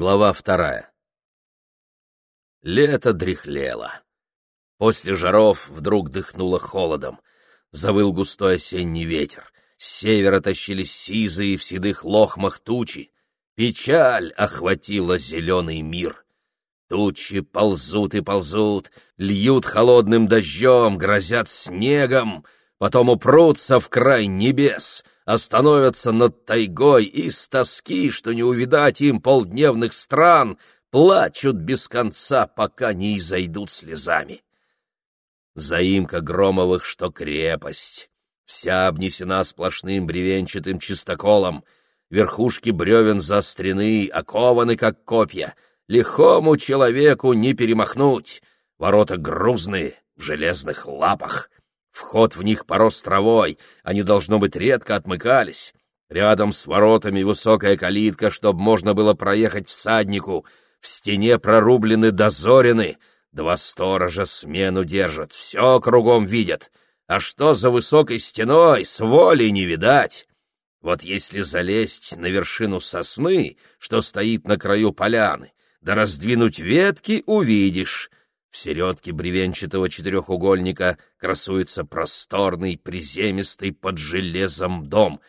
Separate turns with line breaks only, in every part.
Глава вторая. Лето дряхлело. После жаров вдруг дыхнуло холодом. Завыл густой осенний ветер. С севера тащились сизые в седых лохмах тучи. Печаль охватила зеленый мир. Тучи ползут и ползут, льют холодным дождем, грозят снегом, потом упрутся в край небес — остановятся над тайгой и с тоски, что не увидать им полдневных стран, плачут без конца, пока не изойдут слезами. Заимка Громовых, что крепость, вся обнесена сплошным бревенчатым чистоколом, верхушки бревен заострены, окованы, как копья, лихому человеку не перемахнуть, ворота грузные, в железных лапах — Вход в них порос травой, они, должно быть, редко отмыкались. Рядом с воротами высокая калитка, чтобы можно было проехать всаднику. В стене прорублены дозорины. Два сторожа смену держат, все кругом видят. А что за высокой стеной, с волей не видать. Вот если залезть на вершину сосны, что стоит на краю поляны, да раздвинуть ветки, увидишь. В середке бревенчатого четырехугольника красуется просторный, приземистый под железом дом.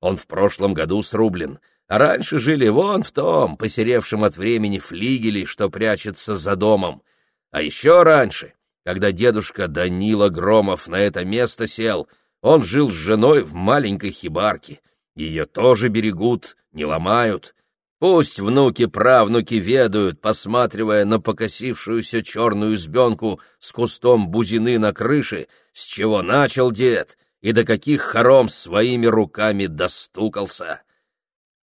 Он в прошлом году срублен, а раньше жили вон в том, посеревшем от времени флигеле, что прячется за домом. А еще раньше, когда дедушка Данила Громов на это место сел, он жил с женой в маленькой хибарке. Ее тоже берегут, не ломают, Пусть внуки-правнуки ведают, посматривая на покосившуюся черную избенку с кустом бузины на крыше, с чего начал дед и до каких хором своими руками достукался.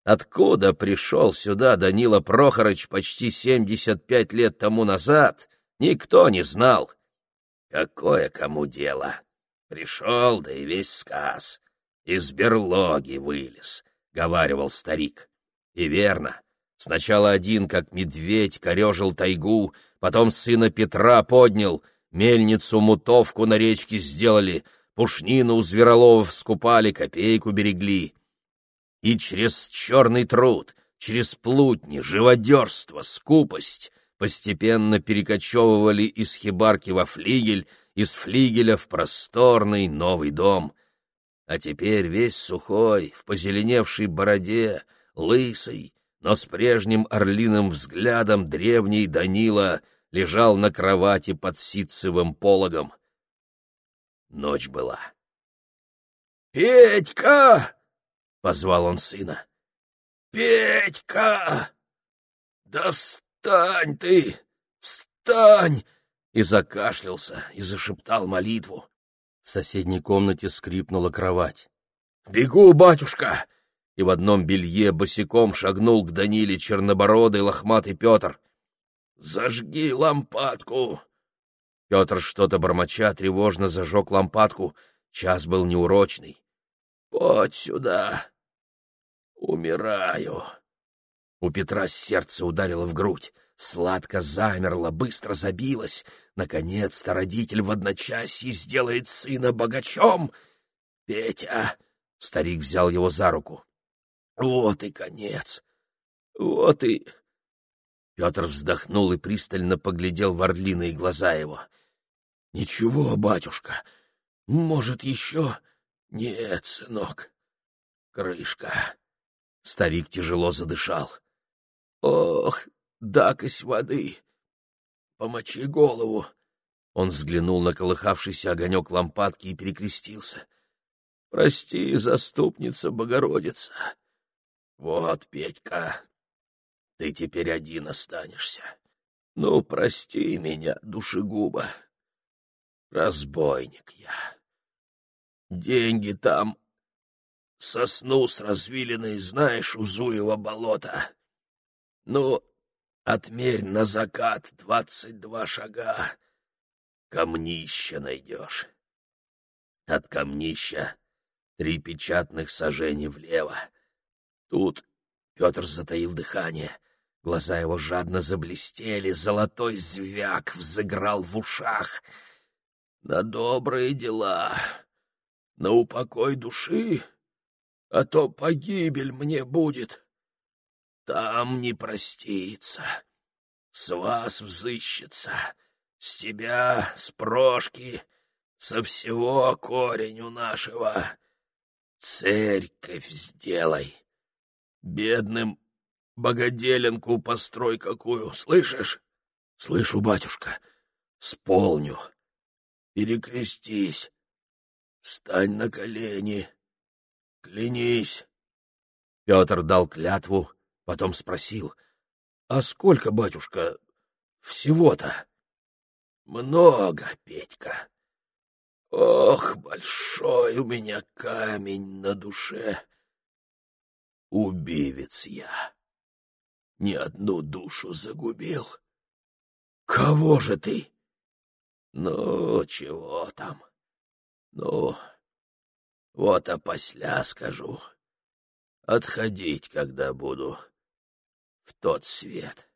Откуда пришел сюда Данила Прохорыч почти семьдесят пять лет тому назад, никто не знал. Какое кому дело? Пришел, да и весь сказ. Из берлоги вылез, — говаривал старик. И верно. Сначала один, как медведь, корежил тайгу, потом сына Петра поднял, мельницу-мутовку на речке сделали, пушнину у звероловов скупали, копейку берегли. И через черный труд, через плутни, живодерство, скупость постепенно перекочевывали из хибарки во флигель, из флигеля в просторный новый дом. А теперь весь сухой, в позеленевшей бороде, лысый, но с прежним орлиным взглядом древний Данила лежал на кровати под ситцевым пологом. Ночь была. «Петька!» — позвал он сына. «Петька! Да встань ты! Встань!» И закашлялся, и зашептал молитву. В соседней комнате скрипнула кровать. «Бегу, батюшка! И в одном белье босиком шагнул к Даниле чернобородый лохматый Петр. «Зажги лампадку!» Петр что-то бормоча тревожно зажег лампадку. Час был неурочный. «Подь сюда! Умираю!» У Петра сердце ударило в грудь. Сладко замерло, быстро забилось. Наконец-то родитель в одночасье сделает сына богачом. «Петя!» — старик взял его за руку. Вот и конец. Вот и... Петр вздохнул и пристально поглядел в орлиные глаза его. — Ничего, батюшка, может, еще... Нет, сынок, крышка. Старик тяжело задышал. — Ох, дакость воды! Помочи голову! Он взглянул на колыхавшийся огонек лампадки и перекрестился. — Прости, заступница Богородица! Вот, Петька, ты теперь один останешься. Ну, прости меня, душегуба. Разбойник я. Деньги там сосну с развилиной, знаешь, у Зуева болота. Ну, отмерь на закат двадцать два шага. Камнища найдешь. От камнища три печатных сажений влево. Тут Петр затаил дыхание. Глаза его жадно заблестели, золотой звяк взыграл в ушах. На добрые дела, на упокой души, а то погибель мне будет. там не простится, с вас взыщется, с тебя, с прошки, со всего кореню нашего. Церковь сделай. Бедным богоделенку построй какую, слышишь? Слышу, батюшка, сполню. Перекрестись, встань на колени, клянись. Петр дал клятву, потом спросил, а сколько, батюшка, всего-то? Много, Петька. Ох, большой у меня камень на душе. Убивец я. Ни одну душу загубил. Кого же ты? Ну, чего там? Ну, вот опосля скажу. Отходить, когда буду в тот свет.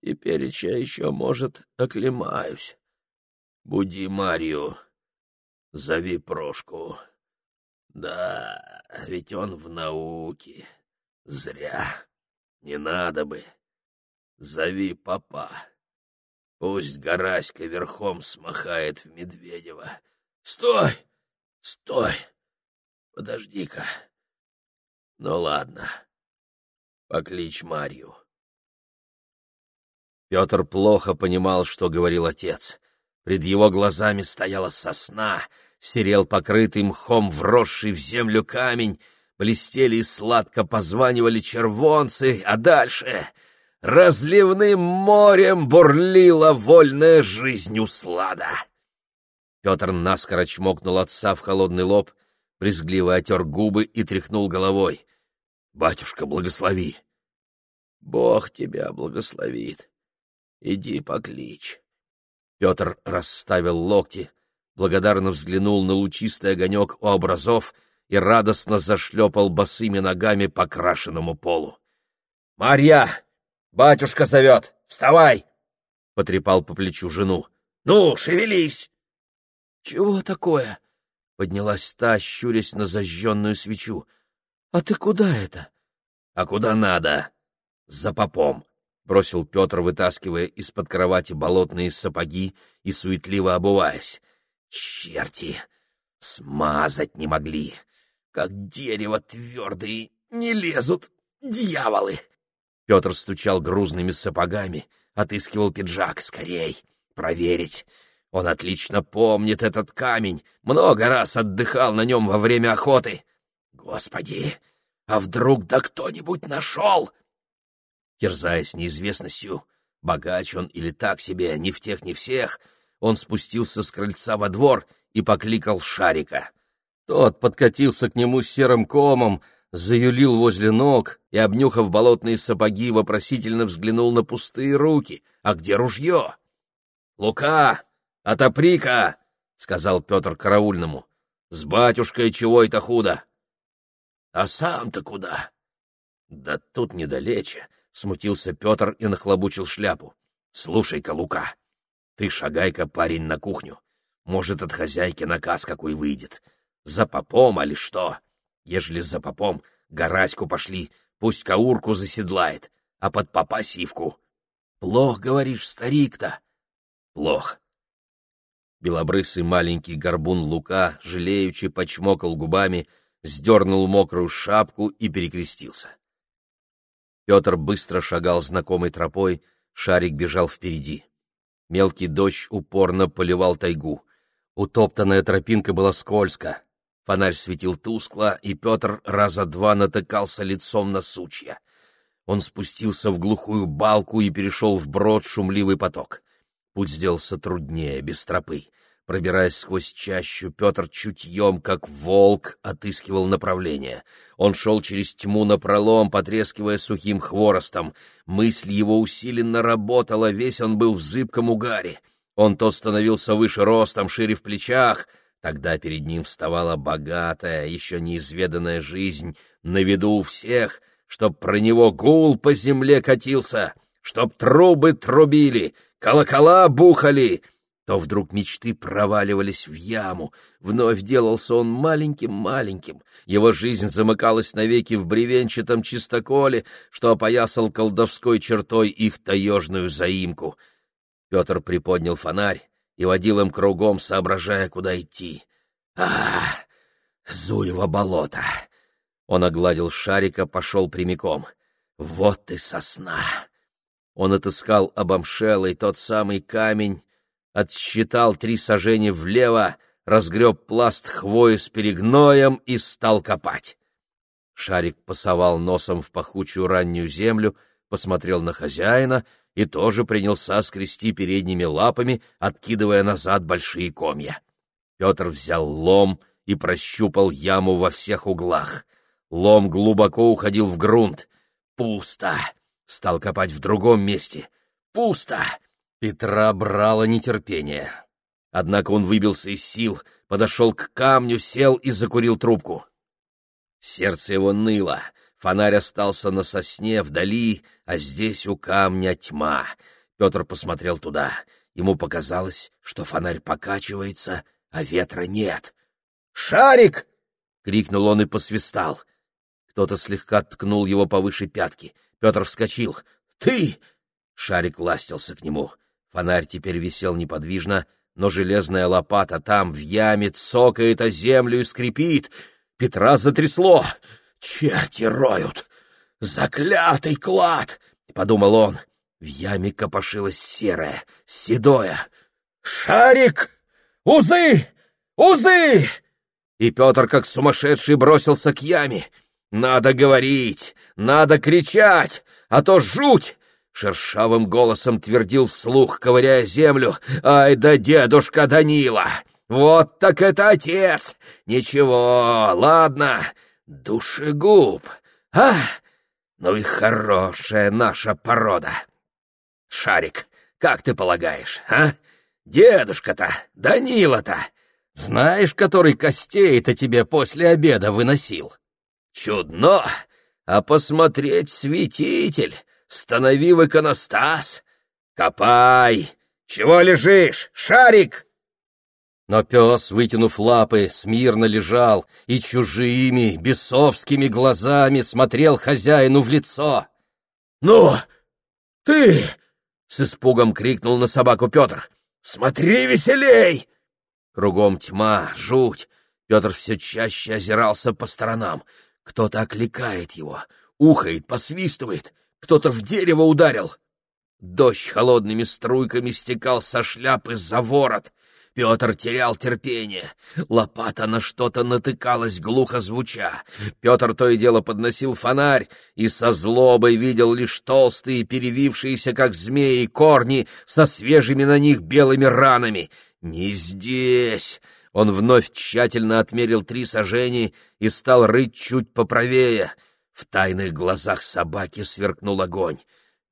И переча еще, может, оклемаюсь. Буди Марию Зови Прошку. Да, ведь он в науке. Зря. Не надо бы. Зови папа. Пусть Гораська верхом смахает в Медведева. Стой! Стой! Подожди-ка. Ну ладно. Покличь Марью. Петр плохо понимал, что говорил отец. Пред его глазами стояла сосна — серел покрытый мхом вросший в землю камень, блестели и сладко позванивали червонцы, а дальше разливным морем бурлила вольная жизнь услада. Петр наскоро чмокнул отца в холодный лоб, брезгливо отер губы и тряхнул головой. — Батюшка, благослови! — Бог тебя благословит. Иди покличь. Петр расставил локти, благодарно взглянул на лучистый огонек у образов и радостно зашлепал босыми ногами по крашенному полу. — Марья! Батюшка зовет! Вставай! — потрепал по плечу жену. — Ну, шевелись! — Чего такое? — поднялась та, щурясь на зажженную свечу. — А ты куда это? — А куда надо? — За попом! — бросил Петр, вытаскивая из-под кровати болотные сапоги и суетливо обуваясь. Черти! Смазать не могли. Как дерево твердые, не лезут. Дьяволы! Петр стучал грузными сапогами, отыскивал пиджак. Скорей! Проверить! Он отлично помнит этот камень, много раз отдыхал на нем во время охоты. Господи! А вдруг да кто-нибудь нашел? Терзаясь неизвестностью, богач он или так себе, ни в тех, ни всех — он спустился с крыльца во двор и покликал Шарика. Тот подкатился к нему серым комом, заюлил возле ног и, обнюхав болотные сапоги, вопросительно взглянул на пустые руки. «А где ружье?» «Лука! Отопри-ка!» — сказал Петр караульному. «С батюшкой чего это худо?» «А сам-то куда?» «Да тут недалече», — смутился Петр и нахлобучил шляпу. «Слушай-ка, Лука, ты шагай-ка, парень, на кухню. Может, от хозяйки наказ какой выйдет. За попом, али что? Ежели за попом, Гораську пошли, пусть каурку заседлает, а под попа сивку. Плох, говоришь, старик-то? Плох. Белобрысый маленький горбун Лука, жалеючи, почмокал губами, сдернул мокрую шапку и перекрестился. Петр быстро шагал знакомой тропой, шарик бежал впереди. Мелкий дождь упорно поливал тайгу. Утоптанная тропинка была скользко. Фонарь светил тускло, и Петр раза два натыкался лицом на сучья. Он спустился в глухую балку и перешел вброд шумливый поток. Путь сделался труднее, без тропы. Пробираясь сквозь чащу, Петр чутьем, как волк, отыскивал направление. Он шел через тьму напролом, потрескивая сухим хворостом. Мысль его усиленно работала, весь он был в зыбком угаре. Он то становился выше ростом, шире в плечах, тогда перед ним вставала богатая, еще неизведанная жизнь, на виду у всех, чтоб про него гул по земле катился, чтоб трубы трубили, колокола бухали — то вдруг мечты проваливались в яму. Вновь делался он маленьким-маленьким. Его жизнь замыкалась навеки в бревенчатом чистоколе, что опоясал колдовской чертой их таежную заимку. Петр приподнял фонарь и водил им кругом, соображая, куда идти. «А, Зуево болото!» Он огладил шарика, пошел прямиком. «Вот и сосна!» Он отыскал обомшелый тот самый камень, отсчитал три сажения влево, разгреб пласт хвои с перегноем и стал копать. Шарик пасовал носом в пахучую раннюю землю, посмотрел на хозяина и тоже принялся скрести передними лапами, откидывая назад большие комья. Петр взял лом и прощупал яму во всех углах. Лом глубоко уходил в грунт. Пусто. Стал копать в другом месте. Пусто. Петра брало нетерпение. Однако он выбился из сил, подошел к камню, сел и закурил трубку. Сердце его ныло, фонарь остался на сосне вдали, а здесь у камня тьма. Петр посмотрел туда. Ему показалось, что фонарь покачивается, а ветра нет. «Шарик!» — крикнул он и посвистал. Кто-то слегка ткнул его повыше пятки. Петр вскочил. «Ты!» Шарик ластился к нему. Фонарь теперь висел неподвижно, но железная лопата там, в яме, цокает о землю и скрипит. Петра затрясло. «Черти роют! Заклятый клад!» — подумал он. В яме копошилось серое, седое. «Шарик! Узы! Узы!» И Петр, как сумасшедший, бросился к яме. «Надо говорить! Надо кричать! А то жуть! Шершавым голосом твердил вслух, ковыряя землю. «Ай да дедушка Данила! Вот так это отец! Ничего, ладно, душегуб! А, ну и хорошая наша порода! Шарик, как ты полагаешь, а? Дедушка-то, Данила-то, знаешь, который костей-то тебе после обеда выносил? Чудно! А посмотреть святитель!» Станови в иконостас! Копай! Чего лежишь, шарик?» Но пес, вытянув лапы, смирно лежал и чужими, бесовскими глазами смотрел хозяину в лицо. «Ну, ты!» — с испугом крикнул на собаку Петр. «Смотри веселей!» Кругом тьма, жуть. Петр все чаще озирался по сторонам. Кто-то окликает его, ухает, посвистывает — кто-то в дерево ударил. Дождь холодными струйками стекал со шляпы за ворот. Петр терял терпение. Лопата на что-то натыкалась, глухо звуча. Петр то и дело подносил фонарь и со злобой видел лишь толстые, перевившиеся, как змеи, корни со свежими на них белыми ранами. «Не здесь!» Он вновь тщательно отмерил три сажени и стал рыть чуть поправее — в тайных глазах собаки сверкнул огонь.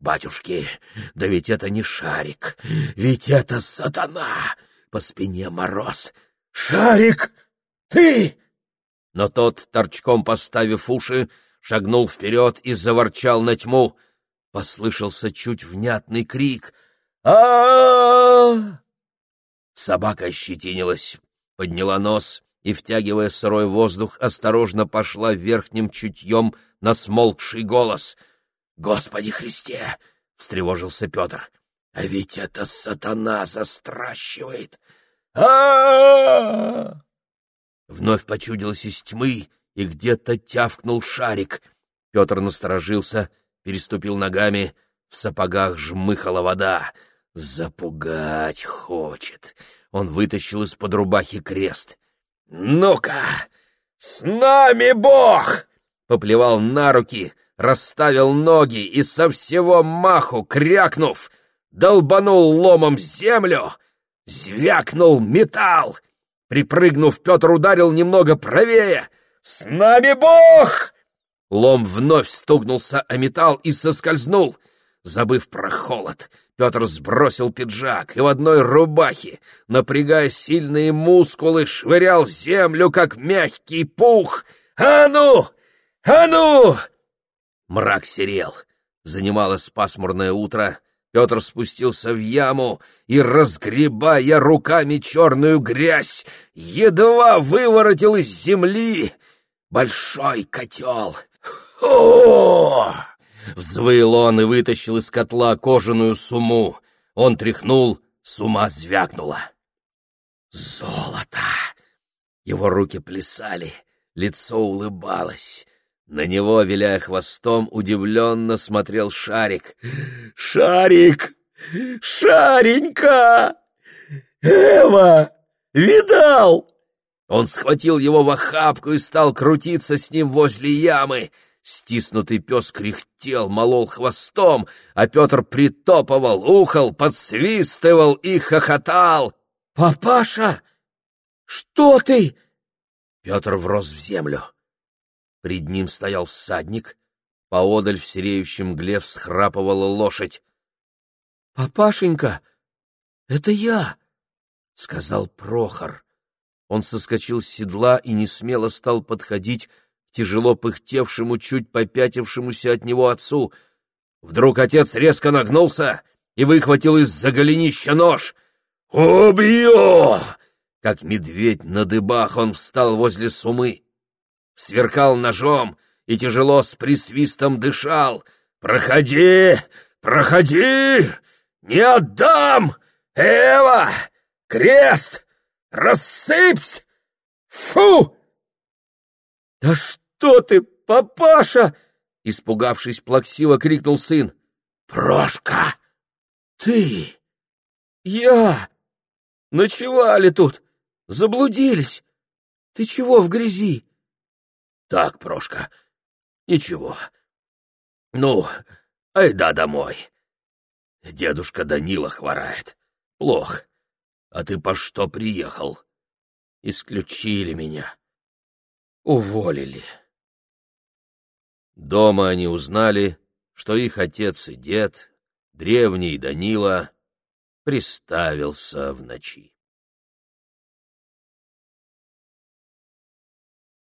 «Батюшки, да ведь это не шарик, ведь это сатана!» По спине мороз. «Шарик, ты!» Но тот, торчком поставив уши, шагнул вперед и заворчал на тьму. Послышался чуть внятный крик. а Собака ощетинилась, подняла нос и, втягивая сырой воздух, осторожно пошла верхним чутьем на смолкший голос. «Господи Христе!» — встревожился Петр. «А ведь это сатана застращивает! а Вновь почудилось из тьмы, и где-то тявкнул шарик. Петр насторожился, переступил ногами, в сапогах жмыхала вода. Запугать хочет. Он вытащил из-под рубахи крест. «Ну-ка, с нами Бог!» Поплевал на руки, расставил ноги и со всего маху, крякнув, долбанул ломом землю, звякнул металл. Припрыгнув, Петр ударил немного правее. «С нами Бог!» Лом вновь стукнулся о металл и соскользнул. Забыв про холод, Петр сбросил пиджак и в одной рубахе, напрягая сильные мускулы, швырял землю, как мягкий пух. «А ну! А ну!» Мрак серел. Занималось пасмурное утро. Петр спустился в яму и, разгребая руками черную грязь, едва выворотил из земли большой котел. «О!» — взвыл он и вытащил из котла кожаную сумму. Он тряхнул, сума звякнула. «Золото!» Его руки плясали, лицо улыбалось. На него, виляя хвостом, удивленно смотрел Шарик. «Шарик! Шаренька! Эва! Видал?» Он схватил его в охапку и стал крутиться с ним возле ямы. Стиснутый пес кряхтел, молол хвостом, а Петр притопывал, ухал, подсвистывал и хохотал. «Папаша! Что ты?» Петр врос в землю. Пред ним стоял всадник, поодаль в сереющем мгле всхрапывала лошадь. — Папашенька, это я! — сказал Прохор. Он соскочил с седла и несмело стал подходить тяжело пыхтевшему, чуть попятившемуся от него отцу. Вдруг отец резко нагнулся и выхватил из-за голенища нож. «Убью!» Как медведь на дыбах он встал возле сумы сверкал ножом и тяжело с присвистом дышал. «Проходи! Проходи! Не отдам! Эва! Крест! Рассыпься! Фу!» «Да что ты, папаша!» — испугавшись, плаксиво крикнул сын. «Прошка! Ты! Я! Ночевали тут! Заблудились! Ты чего в грязи? Так, Прошка, ничего. Ну, айда домой. Дедушка Данила хворает. Плох. А ты по что приехал? Исключили меня. Уволили. Дома они узнали, что их отец и дед, древний Данила, приставился в ночи.